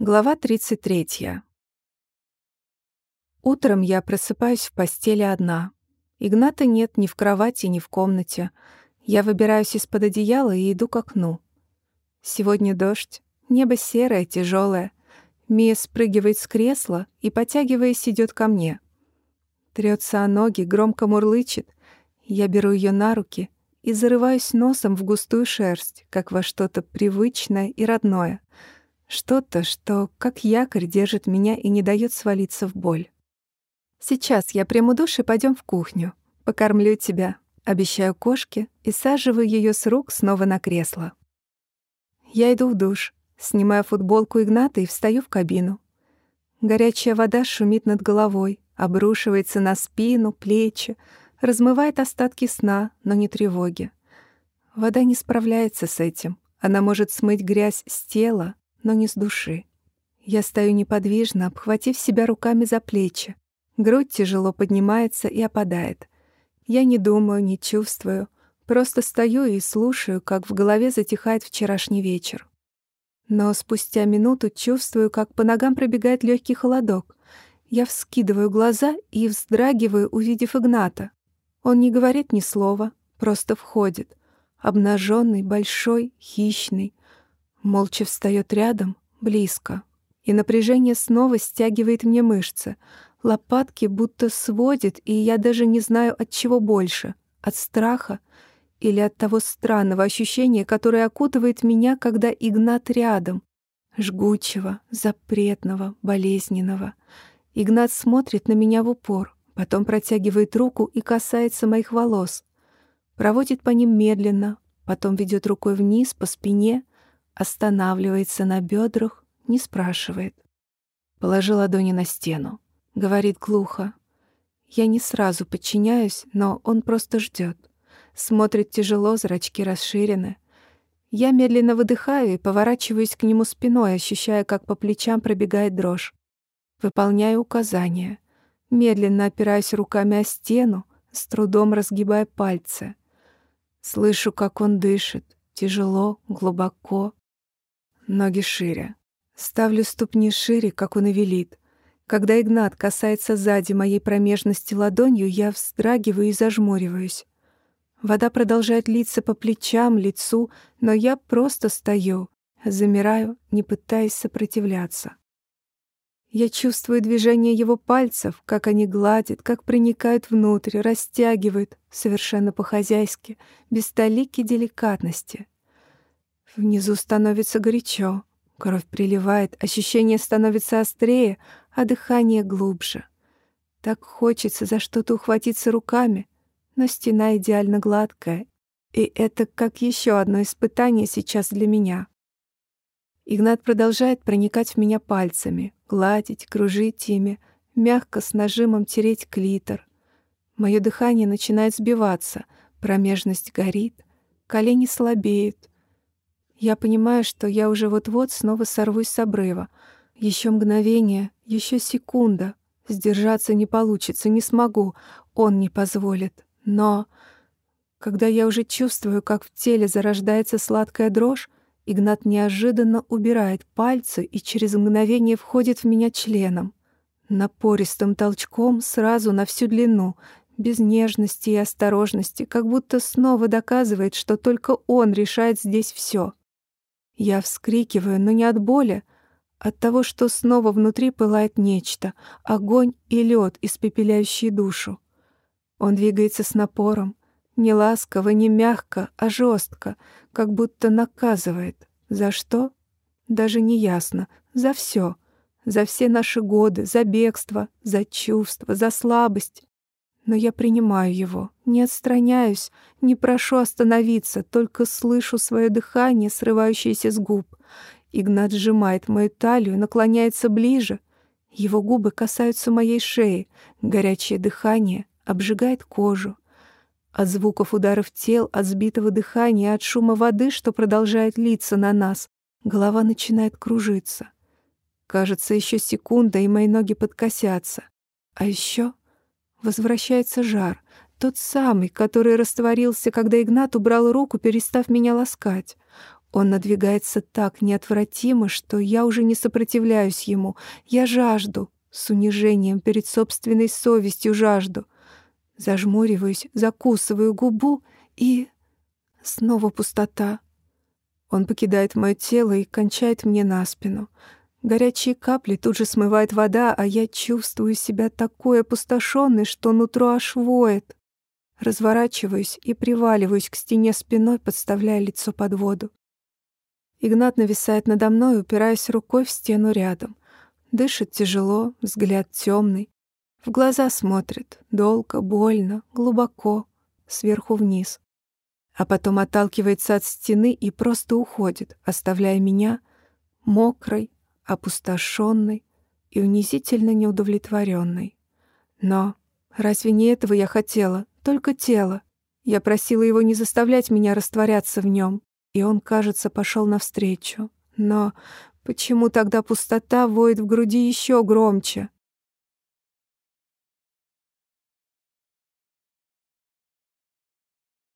Глава 33. Утром я просыпаюсь в постели одна. Игната нет ни в кровати, ни в комнате. Я выбираюсь из-под одеяла и иду к окну. Сегодня дождь, небо серое, тяжелое. Мия спрыгивает с кресла и, потягиваясь, идет ко мне. Трется о ноги, громко мурлычет. Я беру ее на руки и зарываюсь носом в густую шерсть, как во что-то привычное и родное — что-то, что как якорь держит меня и не дает свалиться в боль. Сейчас я приму душ и пойдем в кухню. Покормлю тебя, обещаю кошке и саживаю ее с рук снова на кресло. Я иду в душ, снимаю футболку Игната и встаю в кабину. Горячая вода шумит над головой, обрушивается на спину, плечи, размывает остатки сна, но не тревоги. Вода не справляется с этим. Она может смыть грязь с тела, но не с души. Я стою неподвижно, обхватив себя руками за плечи. Грудь тяжело поднимается и опадает. Я не думаю, не чувствую, просто стою и слушаю, как в голове затихает вчерашний вечер. Но спустя минуту чувствую, как по ногам пробегает легкий холодок. Я вскидываю глаза и вздрагиваю, увидев Игната. Он не говорит ни слова, просто входит. Обнаженный, большой, хищный, Молча встает рядом, близко. И напряжение снова стягивает мне мышцы. Лопатки будто сводит, и я даже не знаю, от чего больше. От страха или от того странного ощущения, которое окутывает меня, когда Игнат рядом. Жгучего, запретного, болезненного. Игнат смотрит на меня в упор, потом протягивает руку и касается моих волос. Проводит по ним медленно, потом ведет рукой вниз, по спине, останавливается на бедрах, не спрашивает. Положи ладони на стену. Говорит глухо. Я не сразу подчиняюсь, но он просто ждет. Смотрит тяжело, зрачки расширены. Я медленно выдыхаю и поворачиваюсь к нему спиной, ощущая, как по плечам пробегает дрожь. Выполняю указания. Медленно опираюсь руками о стену, с трудом разгибая пальцы. Слышу, как он дышит, тяжело, глубоко, ноги шире. Ставлю ступни шире, как он и велит. Когда Игнат касается сзади моей промежности ладонью, я вздрагиваю и зажмуриваюсь. Вода продолжает литься по плечам, лицу, но я просто стою, замираю, не пытаясь сопротивляться. Я чувствую движение его пальцев, как они гладят, как проникают внутрь, растягивают, совершенно по-хозяйски, без толики деликатности. Внизу становится горячо, кровь приливает, ощущение становится острее, а дыхание глубже. Так хочется за что-то ухватиться руками, но стена идеально гладкая, и это как еще одно испытание сейчас для меня. Игнат продолжает проникать в меня пальцами, гладить, кружить ими, мягко с нажимом тереть клитор. Мое дыхание начинает сбиваться, промежность горит, колени слабеют, я понимаю, что я уже вот-вот снова сорвусь с обрыва. Еще мгновение, еще секунда. Сдержаться не получится, не смогу. Он не позволит. Но... Когда я уже чувствую, как в теле зарождается сладкая дрожь, Игнат неожиданно убирает пальцы и через мгновение входит в меня членом. Напористым толчком сразу на всю длину, без нежности и осторожности, как будто снова доказывает, что только он решает здесь все. Я вскрикиваю, но не от боли, от того, что снова внутри пылает нечто, огонь и лед, испепеляющий душу. Он двигается с напором, не ласково, не мягко, а жестко, как будто наказывает. За что? Даже не ясно. За все. За все наши годы, за бегство, за чувства, за слабость, но я принимаю его, не отстраняюсь, не прошу остановиться, только слышу свое дыхание, срывающееся с губ. Игнат сжимает мою талию, наклоняется ближе. Его губы касаются моей шеи, горячее дыхание обжигает кожу. От звуков ударов тел, от сбитого дыхания, от шума воды, что продолжает литься на нас, голова начинает кружиться. Кажется, еще секунда, и мои ноги подкосятся. А еще Возвращается жар, тот самый, который растворился, когда Игнат убрал руку, перестав меня ласкать. Он надвигается так неотвратимо, что я уже не сопротивляюсь ему. Я жажду, с унижением перед собственной совестью жажду. Зажмуриваюсь, закусываю губу и... Снова пустота. Он покидает мое тело и кончает мне на спину. Горячие капли тут же смывает вода, а я чувствую себя такой опустошенной, что нутро аж воет. Разворачиваюсь и приваливаюсь к стене спиной, подставляя лицо под воду. Игнат нависает надо мной, упираясь рукой в стену рядом. Дышит тяжело, взгляд темный. В глаза смотрит, долго, больно, глубоко, сверху вниз. А потом отталкивается от стены и просто уходит, оставляя меня мокрой, опустошенной и унизительно неудовлетворенной. Но разве не этого я хотела? Только тело. Я просила его не заставлять меня растворяться в нем, и он, кажется, пошел навстречу. Но почему тогда пустота воет в груди еще громче?